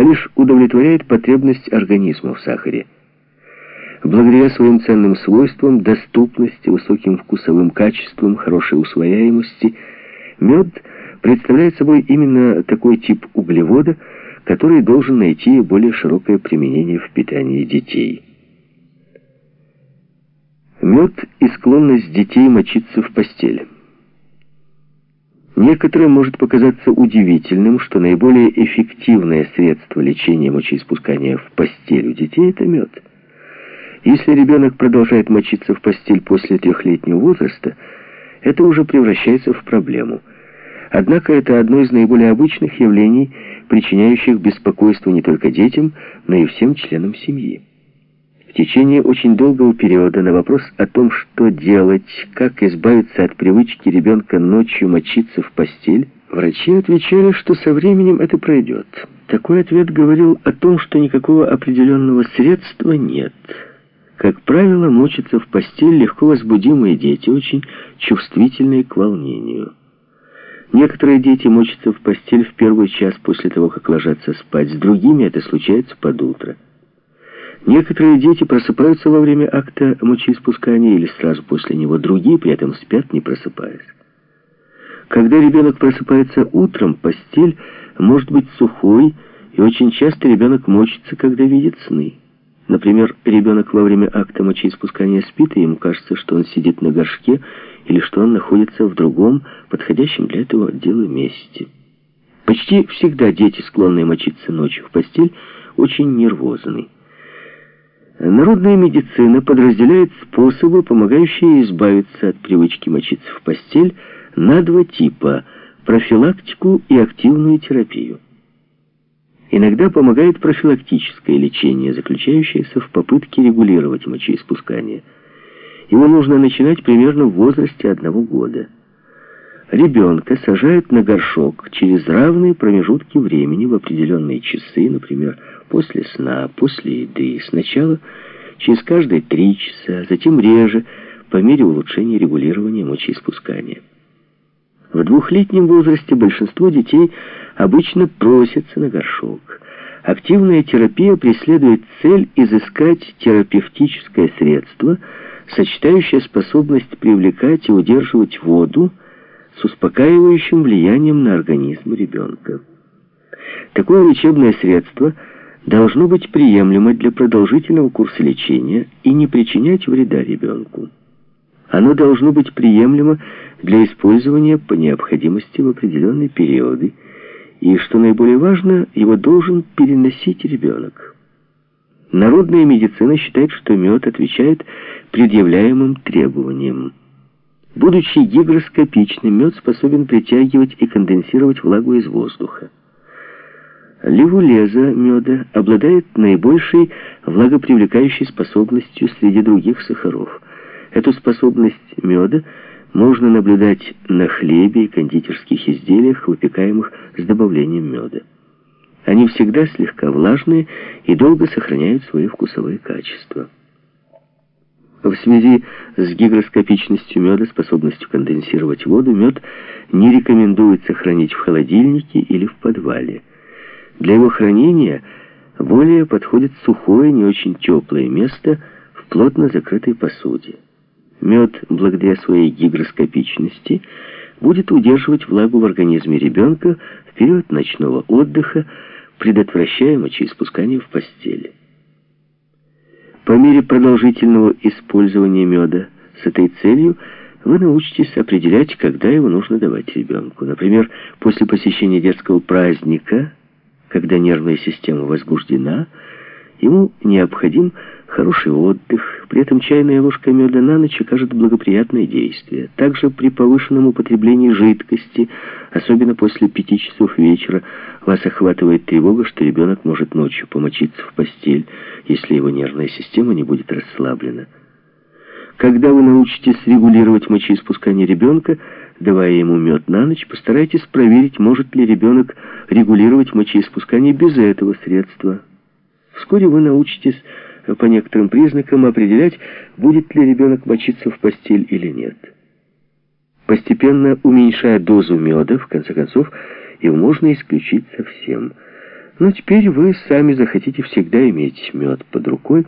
а лишь удовлетворяет потребность организма в сахаре. Благодаря своим ценным свойствам, доступности, высоким вкусовым качествам, хорошей усвояемости, мед представляет собой именно такой тип углевода, который должен найти более широкое применение в питании детей. Мед и склонность детей мочиться в постели. Некоторым может показаться удивительным, что наиболее эффективное средство лечения мочеиспускания в постель у детей – это мед. Если ребенок продолжает мочиться в постель после трехлетнего возраста, это уже превращается в проблему. Однако это одно из наиболее обычных явлений, причиняющих беспокойство не только детям, но и всем членам семьи. В течение очень долгого периода на вопрос о том, что делать, как избавиться от привычки ребенка ночью мочиться в постель, врачи отвечали, что со временем это пройдет. Такой ответ говорил о том, что никакого определенного средства нет. Как правило, мочатся в постель легко возбудимые дети, очень чувствительные к волнению. Некоторые дети мочатся в постель в первый час после того, как ложатся спать, с другими это случается под утро. Некоторые дети просыпаются во время акта мочеиспускания или сразу после него, другие при этом спят, не просыпаясь. Когда ребенок просыпается утром, постель может быть сухой, и очень часто ребенок мочится, когда видит сны. Например, ребенок во время акта мочеиспускания спит, и ему кажется, что он сидит на горшке, или что он находится в другом, подходящем для этого дела месте. Почти всегда дети, склонные мочиться ночью в постель, очень нервозны. Народная медицина подразделяет способы, помогающие избавиться от привычки мочиться в постель, на два типа – профилактику и активную терапию. Иногда помогает профилактическое лечение, заключающееся в попытке регулировать мочеиспускание. Его нужно начинать примерно в возрасте одного года. Ребенка сажают на горшок через равные промежутки времени в определенные часы, например, после сна, после еды. Сначала через каждые три часа, затем реже, по мере улучшения регулирования мочеиспускания. В двухлетнем возрасте большинство детей обычно просятся на горшок. Активная терапия преследует цель изыскать терапевтическое средство, сочетающее способность привлекать и удерживать воду, с успокаивающим влиянием на организм ребенка. Такое лечебное средство должно быть приемлемо для продолжительного курса лечения и не причинять вреда ребенку. Оно должно быть приемлемо для использования по необходимости в определенные периоды, и, что наиболее важно, его должен переносить ребенок. Народная медицина считает, что мед отвечает предъявляемым требованиям. Будучи гигроскопичным, мед способен притягивать и конденсировать влагу из воздуха. Левулеза меда обладает наибольшей влагопривлекающей способностью среди других сахаров. Эту способность меда можно наблюдать на хлебе и кондитерских изделиях, выпекаемых с добавлением меда. Они всегда слегка влажные и долго сохраняют свои вкусовые качества. В связи с гигроскопичностью меда, способностью конденсировать воду, мед не рекомендуется хранить в холодильнике или в подвале. Для его хранения более подходит сухое, не очень теплое место в плотно закрытой посуде. Мед, благодаря своей гигроскопичности, будет удерживать влагу в организме ребенка в период ночного отдыха, предотвращая мочеиспускание в постели. По мере продолжительного использования меда с этой целью вы научитесь определять, когда его нужно давать ребенку. Например, после посещения детского праздника, когда нервная система возбуждена, ему необходим хороший отдых. При этом чайная ложка меда на ночь окажет благоприятное действие. Также при повышенном употреблении жидкости, особенно после пяти часов вечера, вас охватывает тревога, что ребенок может ночью помочиться в постель, если его нервная система не будет расслаблена. Когда вы научитесь регулировать мочеиспускание ребенка, давая ему мед на ночь, постарайтесь проверить, может ли ребенок регулировать мочеиспускание без этого средства. Вскоре вы научитесь по некоторым признакам определять, будет ли ребенок мочиться в постель или нет. Постепенно уменьшая дозу меда, в конце концов, его можно исключить совсем. Но теперь вы сами захотите всегда иметь мед под рукой,